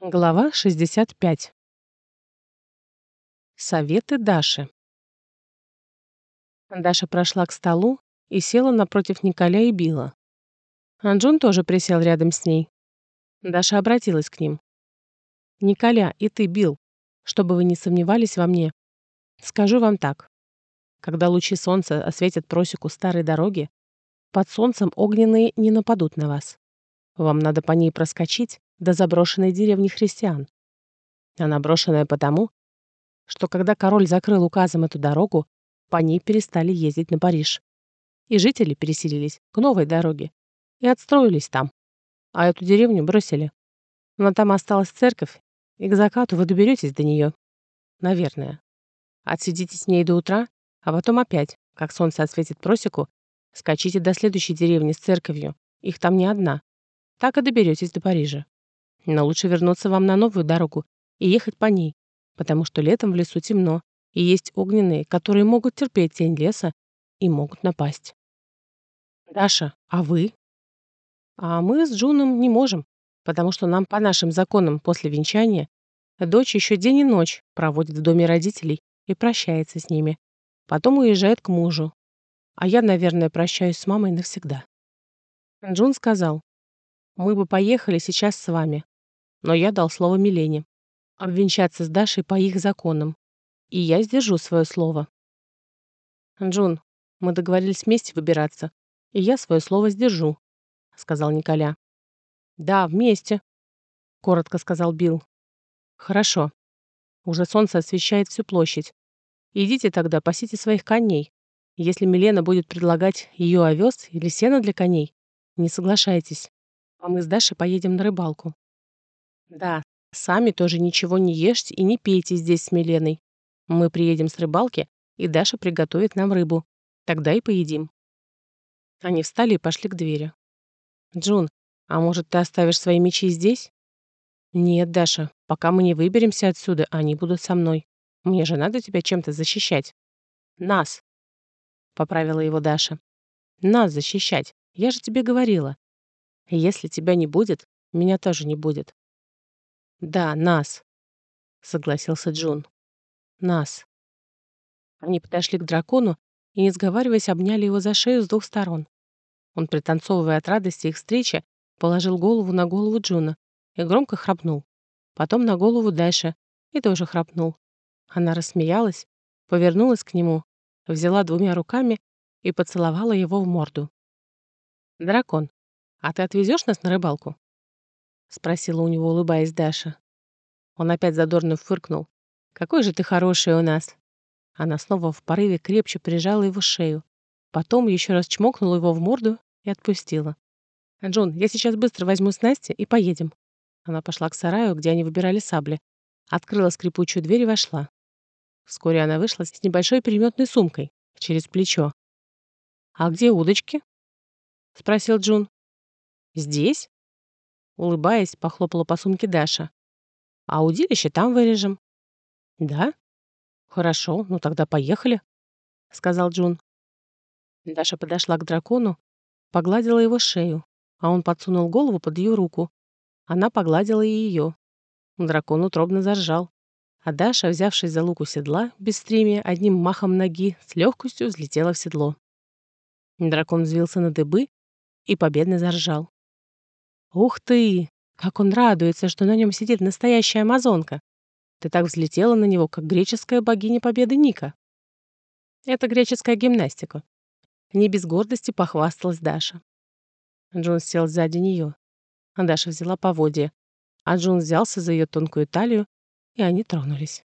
Глава 65. Советы Даши. Даша прошла к столу и села напротив Николя и Билла. Анджун тоже присел рядом с ней. Даша обратилась к ним. «Николя, и ты, Билл, чтобы вы не сомневались во мне, скажу вам так. Когда лучи солнца осветят просеку старой дороги, под солнцем огненные не нападут на вас. Вам надо по ней проскочить, до заброшенной деревни христиан. Она брошенная потому, что когда король закрыл указом эту дорогу, по ней перестали ездить на Париж. И жители переселились к новой дороге и отстроились там. А эту деревню бросили. Но там осталась церковь, и к закату вы доберетесь до нее. Наверное. Отсидите с ней до утра, а потом опять, как солнце осветит просеку, скачите до следующей деревни с церковью. Их там не одна. Так и доберетесь до Парижа. Но лучше вернуться вам на новую дорогу и ехать по ней, потому что летом в лесу темно, и есть огненные, которые могут терпеть тень леса и могут напасть. Даша, а вы? А мы с Джуном не можем, потому что нам по нашим законам после венчания дочь еще день и ночь проводит в доме родителей и прощается с ними. Потом уезжает к мужу. А я, наверное, прощаюсь с мамой навсегда. Джун сказал, мы бы поехали сейчас с вами, но я дал слово Милене. Обвенчаться с Дашей по их законам. И я сдержу свое слово. Джун, мы договорились вместе выбираться, и я свое слово сдержу, сказал Николя. Да, вместе, коротко сказал Билл. Хорошо. Уже солнце освещает всю площадь. Идите тогда, пасите своих коней. Если Милена будет предлагать ее овес или сено для коней, не соглашайтесь. А мы с Дашей поедем на рыбалку. Да, сами тоже ничего не ешьте и не пейте здесь с Миленой. Мы приедем с рыбалки, и Даша приготовит нам рыбу. Тогда и поедим. Они встали и пошли к двери. Джун, а может, ты оставишь свои мечи здесь? Нет, Даша, пока мы не выберемся отсюда, они будут со мной. Мне же надо тебя чем-то защищать. Нас, поправила его Даша. Нас защищать. Я же тебе говорила. Если тебя не будет, меня тоже не будет. «Да, нас», — согласился Джун. «Нас». Они подошли к дракону и, не сговариваясь, обняли его за шею с двух сторон. Он, пританцовывая от радости их встречи, положил голову на голову Джуна и громко храпнул. Потом на голову Дэша и тоже храпнул. Она рассмеялась, повернулась к нему, взяла двумя руками и поцеловала его в морду. «Дракон, а ты отвезешь нас на рыбалку?» — спросила у него, улыбаясь Даша. Он опять задорно фыркнул. «Какой же ты хороший у нас!» Она снова в порыве крепче прижала его шею. Потом еще раз чмокнула его в морду и отпустила. «Джон, я сейчас быстро возьму снасти и поедем». Она пошла к сараю, где они выбирали сабли. Открыла скрипучую дверь и вошла. Вскоре она вышла с небольшой переметной сумкой через плечо. «А где удочки?» — спросил Джун. «Здесь?» Улыбаясь, похлопала по сумке Даша. «А удилище там вырежем». «Да?» «Хорошо, ну тогда поехали», — сказал Джун. Даша подошла к дракону, погладила его шею, а он подсунул голову под ее руку. Она погладила и ее. Дракон утробно заржал, а Даша, взявшись за луку седла, без стримия, одним махом ноги, с легкостью взлетела в седло. Дракон взвился на дыбы и победно заржал. Ух ты! Как он радуется, что на нем сидит настоящая амазонка. Ты так взлетела на него, как греческая богиня победы Ника. Это греческая гимнастика. Не без гордости похвасталась Даша. Джун сел сзади нее. Даша взяла поводья, а Джун взялся за ее тонкую талию, и они тронулись.